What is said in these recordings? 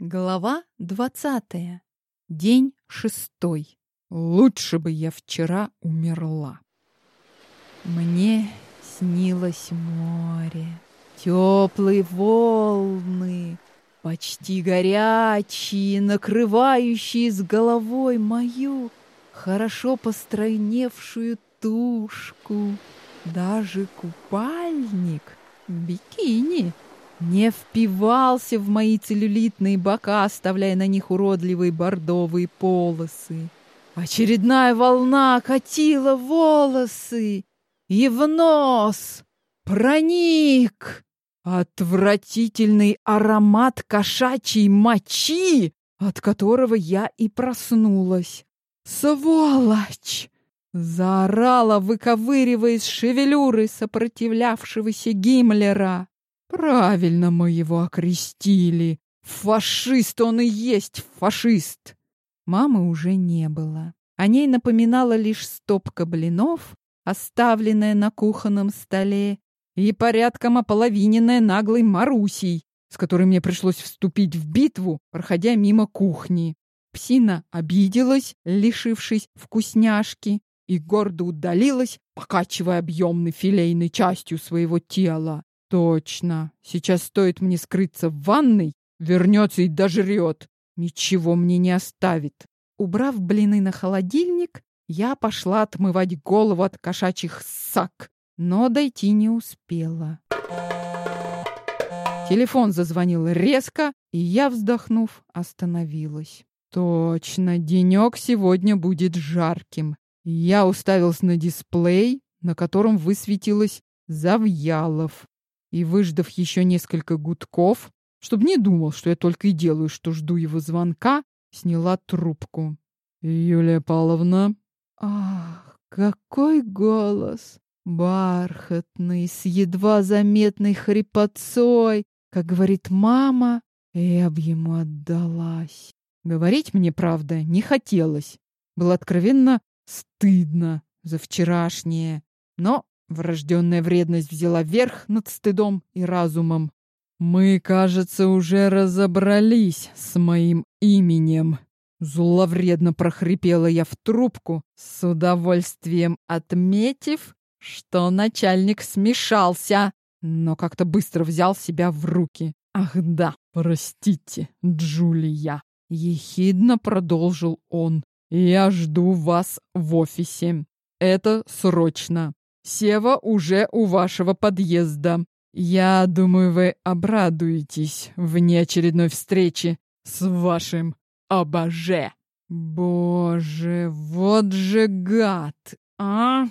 Глава двадцатая. День шестой. Лучше бы я вчера умерла. Мне снилось море, теплые волны, почти горячие, накрывающие с головой мою хорошо постройневшую тушку. Даже купальник бикини не впивался в мои целлюлитные бока, оставляя на них уродливые бордовые полосы. Очередная волна катила волосы и в нос проник отвратительный аромат кошачьей мочи, от которого я и проснулась. «Сволочь!» — заорала, выковыривая из шевелюры сопротивлявшегося Гиммлера. Правильно мы его окрестили. Фашист он и есть фашист. Мамы уже не было. О ней напоминала лишь стопка блинов, оставленная на кухонном столе, и порядком ополовиненная наглой Марусей, с которой мне пришлось вступить в битву, проходя мимо кухни. Псина обиделась, лишившись вкусняшки, и гордо удалилась, покачивая объемной филейной частью своего тела. Точно. Сейчас стоит мне скрыться в ванной, вернется и дожрет. Ничего мне не оставит. Убрав блины на холодильник, я пошла отмывать голову от кошачьих сак, но дойти не успела. Телефон зазвонил резко, и я, вздохнув, остановилась. Точно, денек сегодня будет жарким. Я уставился на дисплей, на котором высветилось Завьялов и, выждав еще несколько гудков, чтобы не думал, что я только и делаю, что жду его звонка, сняла трубку. «Юлия Павловна?» «Ах, какой голос! Бархатный, с едва заметной хрипотцой, как говорит мама, я б ему отдалась. Говорить мне, правда, не хотелось. Было откровенно стыдно за вчерашнее. Но Врожденная вредность взяла верх над стыдом и разумом. «Мы, кажется, уже разобрались с моим именем», Зловредно прохрипела я в трубку, с удовольствием отметив, что начальник смешался, но как-то быстро взял себя в руки. «Ах да, простите, Джулия!» — ехидно продолжил он. «Я жду вас в офисе. Это срочно. Сева уже у вашего подъезда. Я думаю, вы обрадуетесь внеочередной встрече с вашим обоже. Боже, вот же гад, а?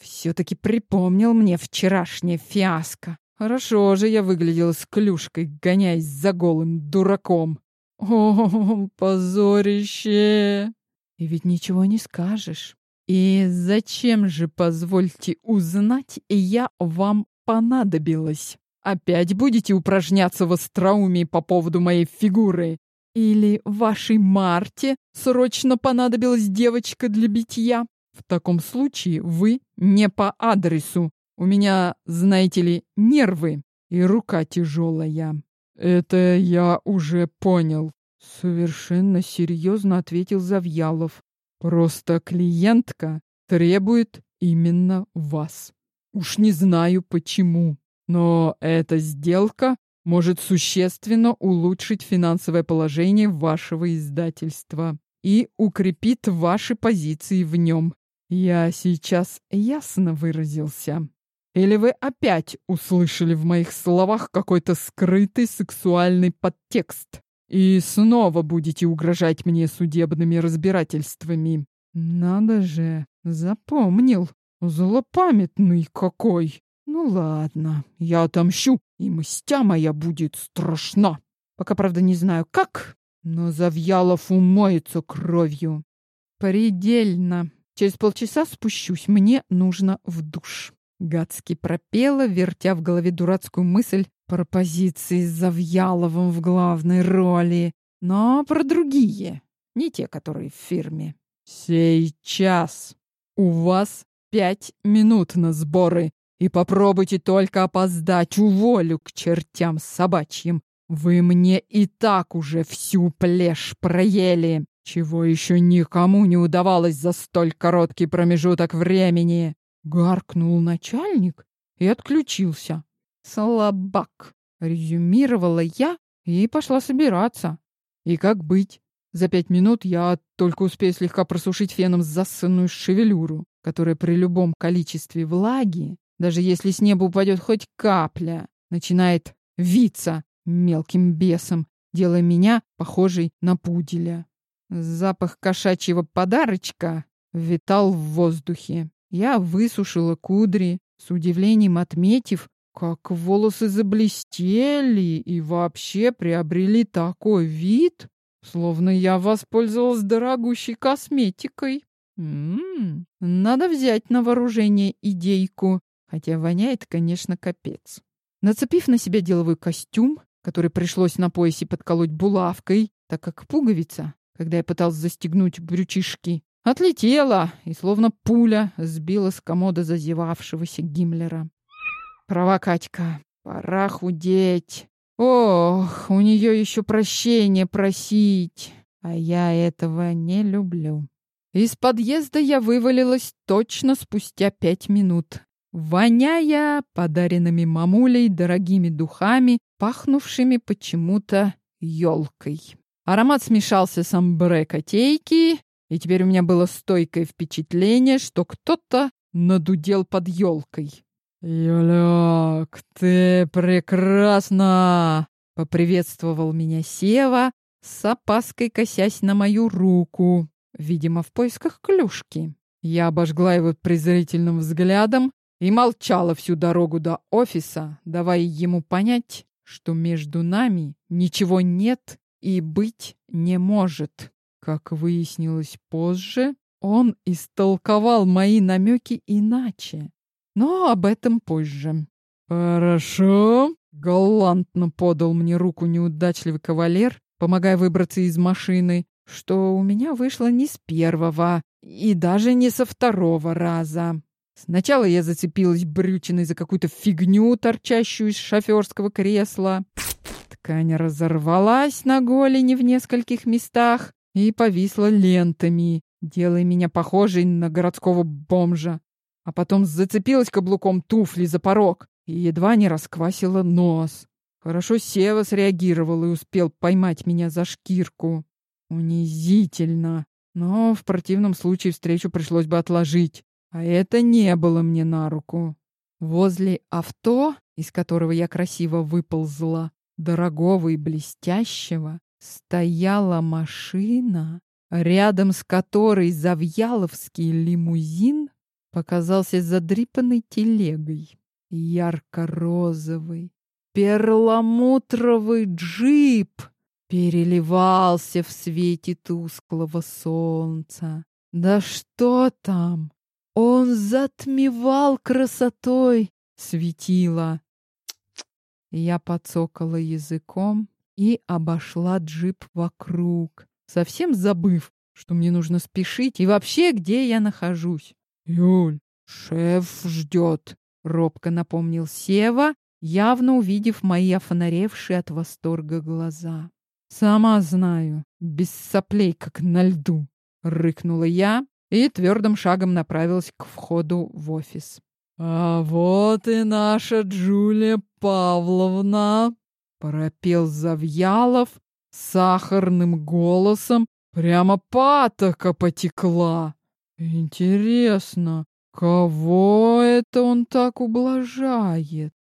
Все-таки припомнил мне вчерашнее фиаско. Хорошо же я выглядел с клюшкой, гоняясь за голым дураком. О, позорище! И ведь ничего не скажешь. «И зачем же, позвольте узнать, я вам понадобилась? Опять будете упражняться в остроумии по поводу моей фигуры? Или вашей Марте срочно понадобилась девочка для битья? В таком случае вы не по адресу. У меня, знаете ли, нервы и рука тяжелая». «Это я уже понял», — совершенно серьезно ответил Завьялов. Просто клиентка требует именно вас. Уж не знаю почему, но эта сделка может существенно улучшить финансовое положение вашего издательства и укрепит ваши позиции в нем. Я сейчас ясно выразился. Или вы опять услышали в моих словах какой-то скрытый сексуальный подтекст? И снова будете угрожать мне судебными разбирательствами. Надо же, запомнил. Злопамятный какой. Ну ладно, я отомщу, и мстя моя будет страшна. Пока, правда, не знаю как, но Завьялов умоется кровью. Предельно. Через полчаса спущусь, мне нужно в душ. Гадски пропела, вертя в голове дурацкую мысль про позиции с Завьяловым в главной роли, но про другие, не те, которые в фирме. Сейчас у вас пять минут на сборы, и попробуйте только опоздать, уволю к чертям собачьим. Вы мне и так уже всю плешь проели, чего еще никому не удавалось за столь короткий промежуток времени. Гаркнул начальник и отключился. Слабак, резюмировала я и пошла собираться. И как быть? За пять минут я только успею слегка просушить феном засанную шевелюру, которая при любом количестве влаги, даже если с неба упадет хоть капля, начинает виться мелким бесом, делая меня похожей на пуделя. Запах кошачьего подарочка витал в воздухе. Я высушила кудри, с удивлением отметив, как волосы заблестели и вообще приобрели такой вид, словно я воспользовалась дорогущей косметикой. М -м -м. Надо взять на вооружение идейку, хотя воняет, конечно, капец. Нацепив на себя деловой костюм, который пришлось на поясе подколоть булавкой, так как пуговица, когда я пытался застегнуть брючишки, отлетела и словно пуля сбила с комода зазевавшегося Гиммлера. Права Катька, пора худеть. Ох, у нее еще прощения просить, а я этого не люблю. Из подъезда я вывалилась точно спустя пять минут, воняя подаренными мамулей дорогими духами, пахнувшими почему-то елкой. Аромат смешался с амбре котейки, и теперь у меня было стойкое впечатление, что кто-то надудел под елкой. «Юляк, ты прекрасна!» — поприветствовал меня Сева, с опаской косясь на мою руку, видимо, в поисках клюшки. Я обожгла его презрительным взглядом и молчала всю дорогу до офиса, давая ему понять, что между нами ничего нет и быть не может. Как выяснилось позже, он истолковал мои намеки иначе. Но об этом позже. «Хорошо», — галантно подал мне руку неудачливый кавалер, помогая выбраться из машины, что у меня вышло не с первого и даже не со второго раза. Сначала я зацепилась брючиной за какую-то фигню, торчащую из шоферского кресла. Ткань разорвалась на голени в нескольких местах и повисла лентами, делая меня похожей на городского бомжа. А потом зацепилась каблуком туфли за порог и едва не расквасила нос. Хорошо Сева среагировал и успел поймать меня за шкирку. Унизительно. Но в противном случае встречу пришлось бы отложить. А это не было мне на руку. Возле авто, из которого я красиво выползла, дорогого и блестящего, стояла машина, рядом с которой завьяловский лимузин показался задрипанной телегой. Ярко-розовый, перламутровый джип переливался в свете тусклого солнца. Да что там! Он затмевал красотой светила. Я подсокала языком и обошла джип вокруг, совсем забыв, что мне нужно спешить и вообще, где я нахожусь. «Юль, шеф ждет», — робко напомнил Сева, явно увидев мои офонаревшие от восторга глаза. «Сама знаю, без соплей, как на льду», — рыкнула я, и твердым шагом направилась к входу в офис. «А вот и наша Джулия Павловна!» — пропел Завьялов сахарным голосом. Прямо патока потекла. «Интересно, кого это он так ублажает?»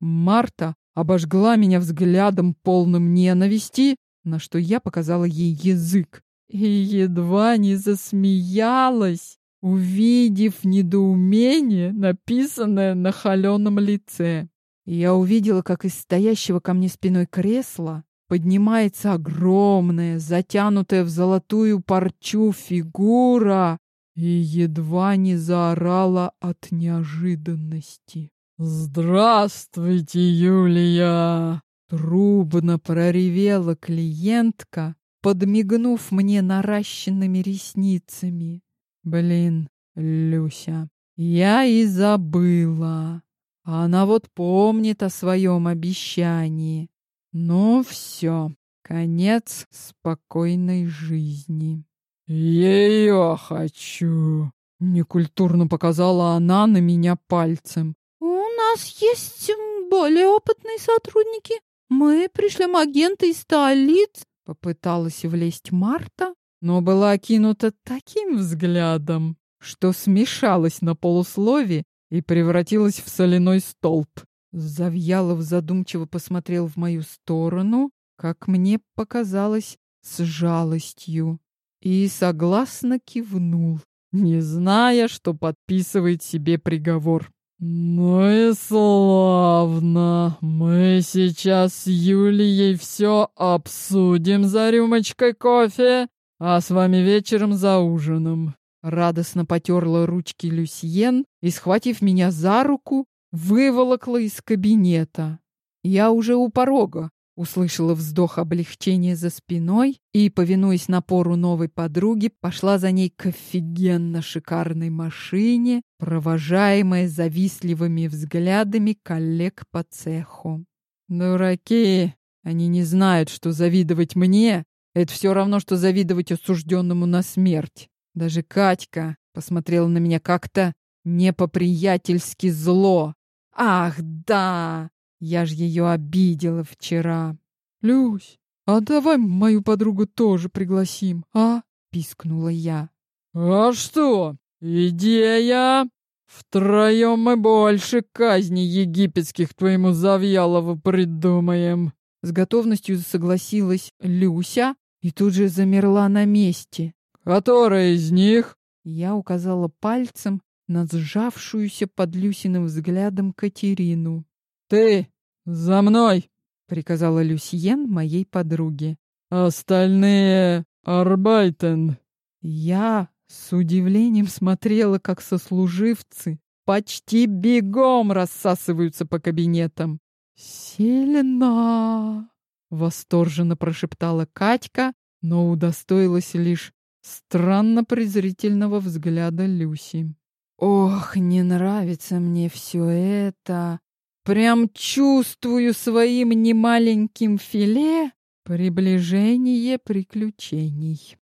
Марта обожгла меня взглядом полным ненависти, на что я показала ей язык и едва не засмеялась, увидев недоумение, написанное на холеном лице. Я увидела, как из стоящего ко мне спиной кресла поднимается огромная, затянутая в золотую парчу фигура и едва не заорала от неожиданности. «Здравствуйте, Юлия!» Трубно проревела клиентка, подмигнув мне наращенными ресницами. Блин, Люся, я и забыла. Она вот помнит о своем обещании. Ну все, конец спокойной жизни. Ее хочу. Некультурно показала она на меня пальцем. У нас есть более опытные сотрудники. Мы пришлем агента из столиц. Попыталась влезть Марта, но была окинута таким взглядом, что смешалась на полуслове и превратилась в соляной столб. Завьялов задумчиво посмотрел в мою сторону, как мне показалось, с жалостью, и согласно кивнул, не зная, что подписывает себе приговор. «Ну и славно! Мы сейчас с Юлией все обсудим за рюмочкой кофе, а с вами вечером за ужином». Радостно потерла ручки Люсьен и, схватив меня за руку, выволокла из кабинета. Я уже у порога, услышала вздох облегчения за спиной и, повинуясь напору новой подруги, пошла за ней к офигенно шикарной машине, провожаемая завистливыми взглядами коллег по цеху. Дураки! Они не знают, что завидовать мне — это все равно, что завидовать осужденному на смерть. Даже Катька посмотрела на меня как-то не по-приятельски зло. Ах, да! Я ж ее обидела вчера. Люсь, а давай мою подругу тоже пригласим, а? Пискнула я. А что? Идея? Втроем мы больше казней египетских твоему Завьялову придумаем. С готовностью согласилась Люся и тут же замерла на месте. Которая из них? Я указала пальцем на сжавшуюся под Люсиным взглядом Катерину. «Ты за мной!» — приказала Люсьен моей подруге. «Остальные арбайтен!» Я с удивлением смотрела, как сослуживцы почти бегом рассасываются по кабинетам. «Сильно!» — восторженно прошептала Катька, но удостоилась лишь странно презрительного взгляда Люси. «Ох, не нравится мне все это!» Прям чувствую своим немаленьким филе приближение приключений.